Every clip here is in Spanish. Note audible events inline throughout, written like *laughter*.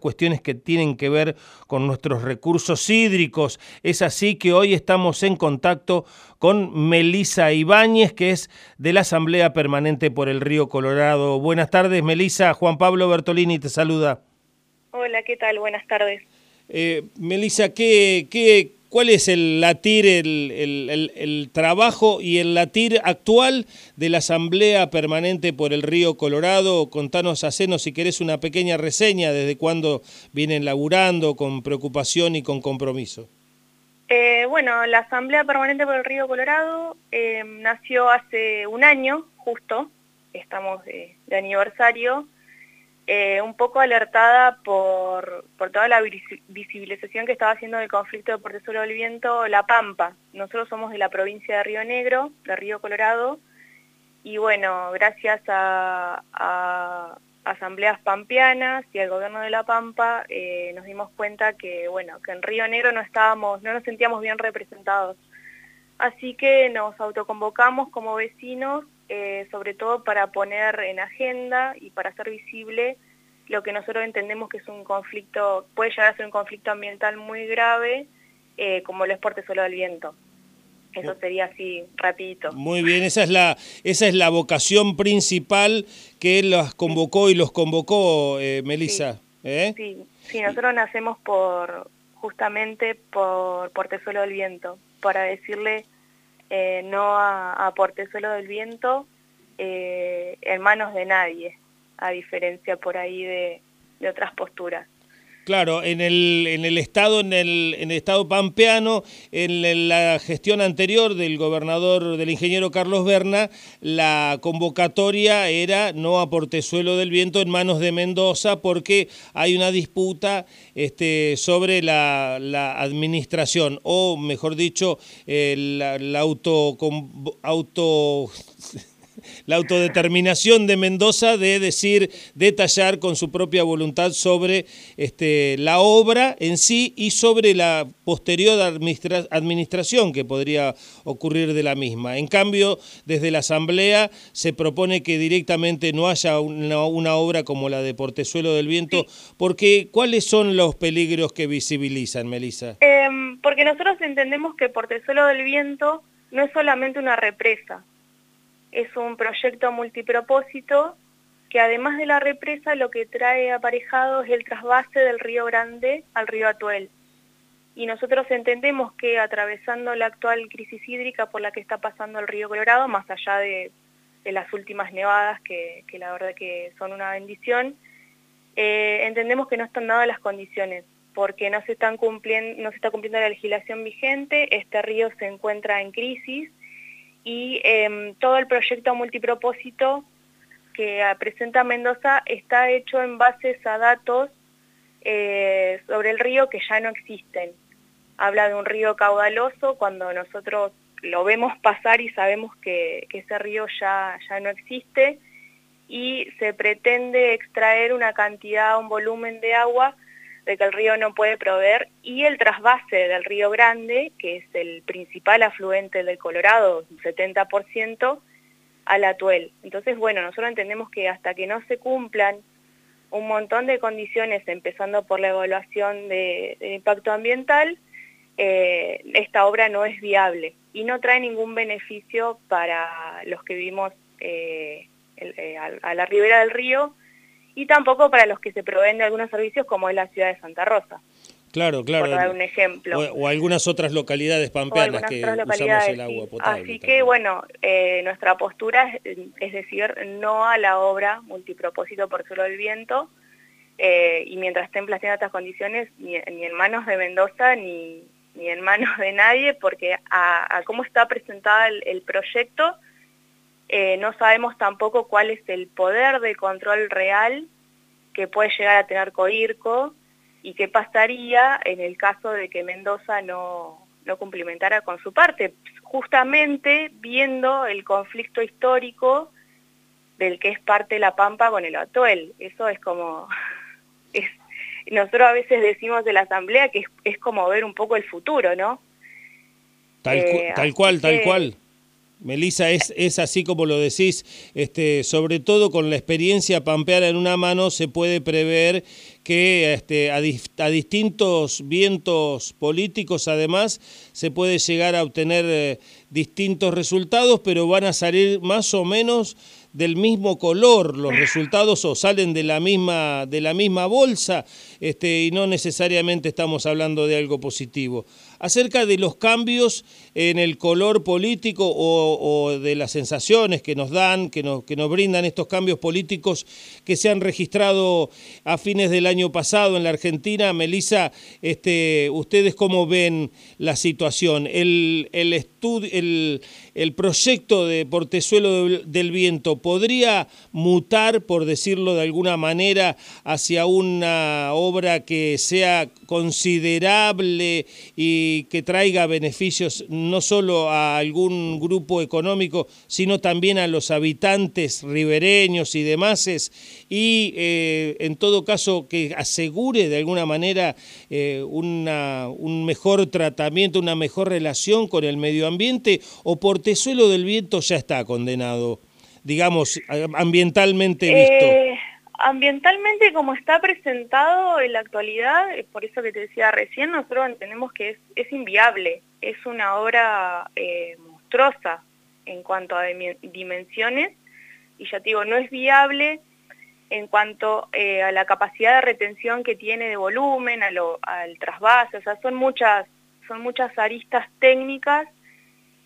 cuestiones que tienen que ver con nuestros recursos hídricos. Es así que hoy estamos en contacto con Melisa Ibáñez, que es de la Asamblea Permanente por el Río Colorado. Buenas tardes, Melisa. Juan Pablo Bertolini te saluda. Hola, ¿qué tal? Buenas tardes. Eh, Melisa, ¿qué, qué, ¿Cuál es el latir, el, trabajo y el latir actual de la Asamblea Permanente por el Río Colorado? Contanos, hacenos si querés una pequeña reseña desde cuándo vienen laburando con preocupación y con compromiso. Eh, bueno, la Asamblea Permanente por el Río Colorado eh, nació hace un año, justo, estamos de aniversario, eh, un poco alertada por, toda la visibilización que estaba haciendo del conflicto de Portezuelo del Viento La Pampa. Nosotros somos de la provincia de Río Negro, de Río Colorado, y bueno, gracias a, asambleas pampeanas y al gobierno de La Pampa eh, nos dimos cuenta que, bueno, que en Río Negro no estábamos, no nos sentíamos bien representados. Así que nos autoconvocamos como vecinos eh, sobre todo para poner en agenda y para hacer visible lo que nosotros entendemos que es un conflicto, puede llegar a ser un conflicto ambiental muy grave, eh, como el esporte solo del viento. Eso sería así, rapidito. Muy bien, esa es la, esa es la vocación principal que los convocó y los convocó, eh, Melissa. Sí. sí, nosotros nacemos por justamente por Portezuelo del Viento, para decirle eh, no a, a Portezuelo del Viento eh, en manos de nadie, a diferencia por ahí de, otras posturas. Claro, en el, en el estado, en el, en el estado pampeano, en la gestión anterior del gobernador, del ingeniero Carlos Berna, la convocatoria era no a Portezuelo del Viento en manos de Mendoza porque hay una disputa este, sobre la, administración, o mejor dicho, la, auto, auto *laughs* la autodeterminación de Mendoza de decir, detallar con su propia voluntad sobre este, la obra en sí y sobre la posterior administración que podría ocurrir de la misma. En cambio, desde la Asamblea se propone que directamente no haya una, obra como la de Portezuelo del Viento, porque ¿cuáles son los peligros que visibilizan, Melissa? Em, porque nosotros entendemos que Portezuelo del Viento no es solamente una represa, es un proyecto multipropósito que además de la represa lo que trae aparejado es el trasvase del río Grande al río Atuel. Y nosotros entendemos que atravesando la actual crisis hídrica por la que está pasando el río Colorado, más allá de, las últimas nevadas, que, la verdad que son una bendición, eh, entendemos que no están dadas las condiciones, porque no se, están cumpliendo, no se está cumpliendo la legislación vigente, este río se encuentra en crisis, y em, todo el proyecto multipropósito que presenta Mendoza está hecho en bases a datos eh, sobre el río que ya no existen. Habla de un río caudaloso cuando nosotros lo vemos pasar y sabemos que, que ese río ya, ya no existe y se pretende extraer una cantidad, un volumen de agua de que el río no puede proveer, y el trasvase del río Grande, que es el principal afluente del Colorado, un 70%, al Atuel. Entonces, bueno, nosotros entendemos que hasta que no se cumplan un montón de condiciones, empezando por la evaluación de, impacto ambiental, eh, esta obra no es viable y no trae ningún beneficio para los que vivimos eh, eh, a la ribera del río, y tampoco para los que se proveen de algunos servicios como es la ciudad de Santa Rosa. Claro, claro. Por dar un ejemplo. O, algunas otras localidades pampeanas que usamos el agua potable. Así que, bueno, eh, nuestra postura es, decir no a la obra multipropósito por solo el viento, eh, y mientras estén planteando estas condiciones, ni, en manos de Mendoza ni, ni en manos de nadie, porque a, cómo está presentado el proyecto, eh, no sabemos tampoco cuál es el poder de control real que puede llegar a tener COIRCO y qué pasaría en el caso de que Mendoza no, no cumplimentara con su parte, justamente viendo el conflicto histórico del que es parte La Pampa con el Atuel. Eso es como... *laughs* Es, nosotros a veces decimos de la Asamblea que es, como ver un poco el futuro, ¿no? Tal, eh, tal cual, tal cual. Melissa, es, es así como lo decís, este, sobre todo con la experiencia pampeana en una mano se puede prever que este, a, distintos vientos políticos además se puede llegar a obtener eh, distintos resultados, pero van a salir más o menos del mismo color los resultados o salen de la misma, de la misma bolsa este, y no necesariamente estamos hablando de algo positivo. Acerca de los cambios en el color político o, de las sensaciones que nos dan, que nos, que nos brindan estos cambios políticos que se han registrado a fines del año pasado en la Argentina. Melissa, este, ¿ustedes cómo ven la situación? El, el, el, el proyecto de Portezuelo del Viento podría mutar, por decirlo de alguna manera, hacia una obra que sea considerable y que traiga beneficios no solo a algún grupo económico, sino también a los habitantes ribereños y demás, y eh, en todo caso que asegure de alguna manera eh, una, un mejor tratamiento, una mejor relación con el medio ambiente, o Portezuelo del Viento ya está condenado, digamos, ambientalmente visto. Eh, ambientalmente, como está presentado en la actualidad, por eso que te decía recién, nosotros entendemos que es, es inviable, es una obra eh, monstruosa en cuanto a dimensiones, y ya te digo, no es viable en cuanto eh, a la capacidad de retención que tiene de volumen, a al trasvase, o sea, son muchas, son muchas aristas técnicas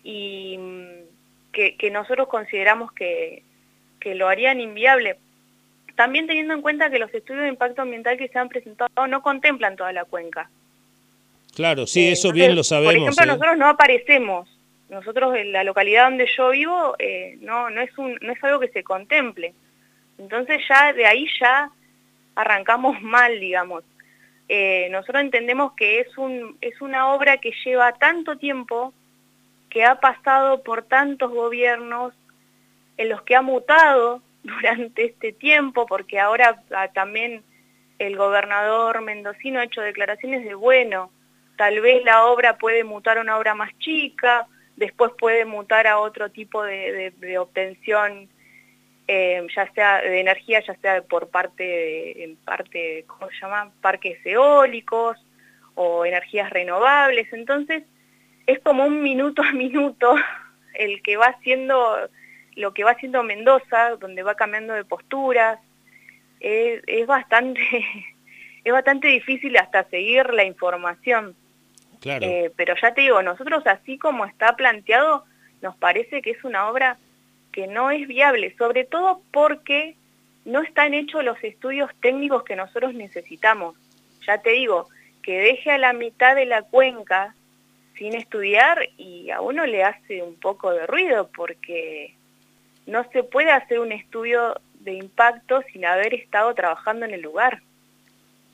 y mm, que, nosotros consideramos que lo harían inviable. También teniendo en cuenta que los estudios de impacto ambiental que se han presentado no contemplan toda la cuenca. Claro, sí, eh, eso bien lo sabemos. Por ejemplo, ¿eh? nosotros no aparecemos. Nosotros en la localidad donde yo vivo eh, no, no, es un, no es algo que se contemple. Entonces ya de ahí ya arrancamos *laughs* mal, digamos. nosotros entendemos que es, un, es una obra que lleva tanto tiempo, que ha pasado por tantos gobiernos, en los que ha mutado *laughs* durante este tiempo, porque ahora ah, también el gobernador mendocino ha hecho declaraciones de, bueno, tal vez la obra puede mutar a una obra más chica, después puede mutar a otro tipo de, obtención, eh, ya sea de energía, ya sea por parte, de, en parte, ¿cómo se llama?, parques eólicos o energías renovables, entonces es como un minuto a minuto *laughs* el que va haciendo lo que va haciendo Mendoza, donde va cambiando de posturas, es, bastante *laughs* es bastante difícil hasta seguir la información. Claro. Eh, pero ya te digo, nosotros así como está planteado, nos parece que es una obra que no es viable, sobre todo porque no están hechos los estudios técnicos que nosotros necesitamos. Ya te digo, que deje a la mitad de la cuenca sin estudiar y a uno le hace un poco de ruido porque no se puede hacer un estudio de impacto sin haber estado trabajando en el lugar,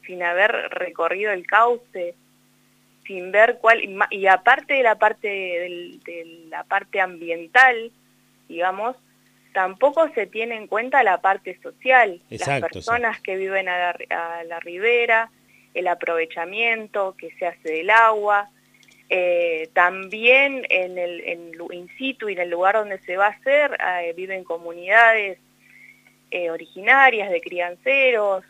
sin haber recorrido el cauce, sin ver cuál, y aparte de la parte, de la parte ambiental, digamos, tampoco se tiene en cuenta la parte social, las personas que viven a la, a la ribera, el aprovechamiento que se hace del agua, eh, también en el en in situ y en el lugar donde se va a hacer eh, viven comunidades eh, originarias de crianceros,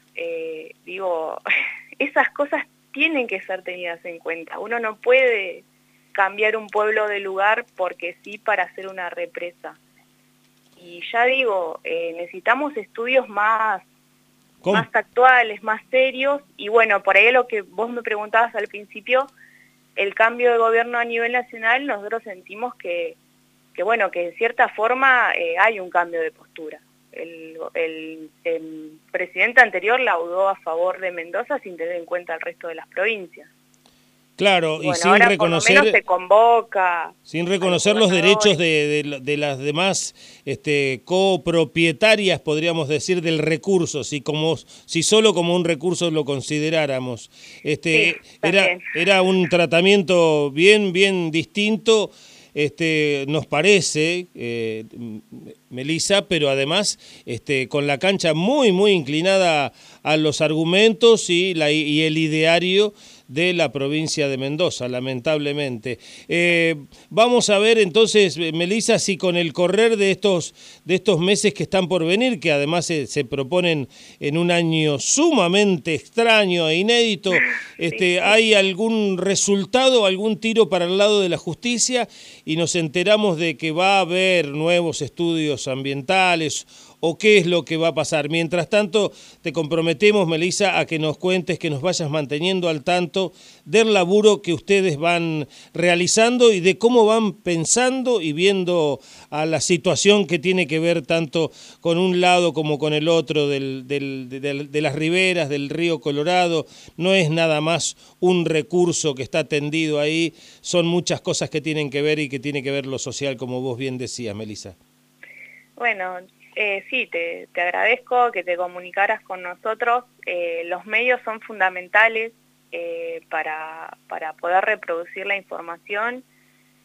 digo, *laughs* esas cosas tienen que ser tenidas en cuenta. Uno no puede cambiar un pueblo de lugar porque sí para hacer una represa. Y ya digo, necesitamos estudios más, más actuales, más serios, y bueno, por ahí lo que vos me preguntabas al principio, el cambio de gobierno a nivel nacional, nosotros sentimos que, que bueno, que en cierta forma eh, hay un cambio de postura. El, el, presidente anterior laudó a favor de Mendoza sin tener en cuenta el resto de las provincias. Claro, y sin reconocer. se convoca. Sin reconocer los derechos de, de, las demás este, copropietarias, podríamos decir, del recurso, si, como, si solo como un recurso lo consideráramos. Este, era, era un tratamiento bien, bien distinto, este, nos parece. Eh, Melissa, pero además este, con la cancha muy, muy inclinada a los argumentos y, la, y el ideario de la provincia de Mendoza, lamentablemente. Eh, vamos a ver entonces, Melissa, si con el correr de estos, de estos meses que están por venir, que además se, se proponen en un año sumamente extraño e inédito, este, hay algún resultado, algún tiro para el lado de la justicia y nos enteramos de que va a haber nuevos estudios ambientales o qué es lo que va a pasar. Mientras tanto, te comprometemos, Melissa, a que nos cuentes, que nos vayas manteniendo al tanto del laburo que ustedes van realizando y de cómo van pensando y viendo a la situación que tiene que ver tanto con un lado como con el otro del, de las riberas del río Colorado. No es nada más un recurso que está tendido ahí, son muchas cosas que tienen que ver y que tiene que ver lo social, como vos bien decías, Melissa. Bueno, eh, sí, te, agradezco que te comunicaras con nosotros. Eh, los medios son fundamentales eh, para, para, poder reproducir la información.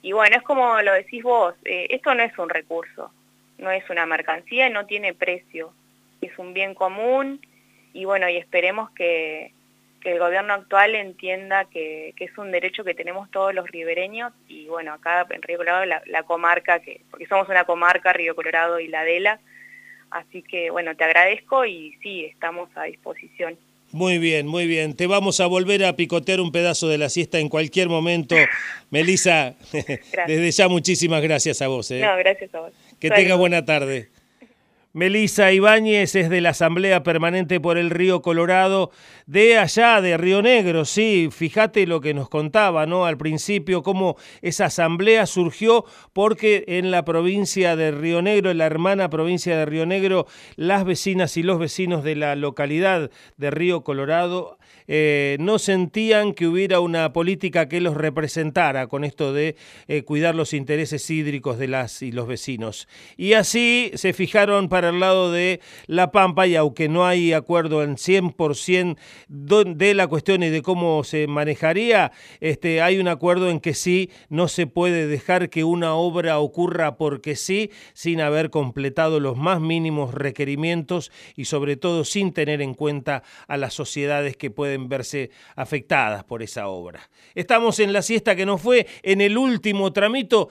Y bueno, es como lo decís vos, esto no es un recurso, no es una mercancía, no tiene precio. Es un bien común y bueno, y esperemos que, que el gobierno actual entienda que, es un derecho que tenemos todos los ribereños y bueno, acá en Río Colorado la, la comarca, que, porque somos una comarca, Río Colorado y la Adela, Así que bueno, te agradezco y sí, estamos a disposición. Muy bien, muy bien. Te vamos a volver a picotear un pedazo de la siesta en cualquier momento. *laughs* Melisa, *laughs* desde ya muchísimas gracias a vos. ¿eh? No, gracias a vos. Que tenga buena tarde. Melisa Ibáñez es de la Asamblea Permanente por el Río Colorado, de allá, de Río Negro, sí, fíjate lo que nos contaba, ¿no? Al principio, cómo esa asamblea surgió, porque en la provincia de Río Negro, en la hermana provincia de Río Negro, las vecinas y los vecinos de la localidad de Río Colorado eh, no sentían que hubiera una política que los representara con esto de eh, cuidar los intereses hídricos de las y los vecinos. Y así se fijaron para el lado de La Pampa y aunque no hay acuerdo en 100% de la cuestión y de cómo se manejaría, este, hay un acuerdo en que sí no se puede dejar que una obra ocurra porque sí, sin haber completado los más mínimos requerimientos y sobre todo sin tener en cuenta a las sociedades que pueden verse afectadas por esa obra. Estamos en la siesta que nos fue en el último tramito